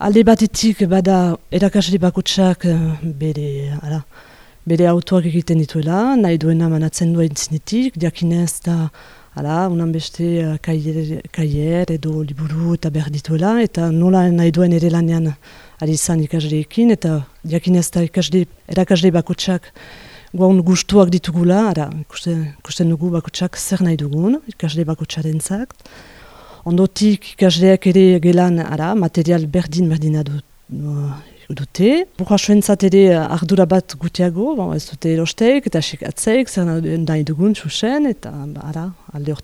Alde batetik bada erakasle bakotsak eh, bere, ala, bere autoak egiten dituela, nahi duena manatzen duen zinetik, diakinez da Hala, unan beste uh, kaier, edo liburu eta behar dituela, eta nola nahi duen ere lanean ari izan ikasleekin, eta diakinez da ikasle, erakasle bakotsak guaun gustuak ditugula, ara, ikusten dugu bakotsak zer nahi dugun, ikasle bakotsaren zakt. Ondotik ikasleak ere gelan ara, material berdin berdina dut, dute. Burrasuentzat ere ardura bat gutiago, bon, ez dute erosteik eta sekatzeik, zer dugun eta ara, alde.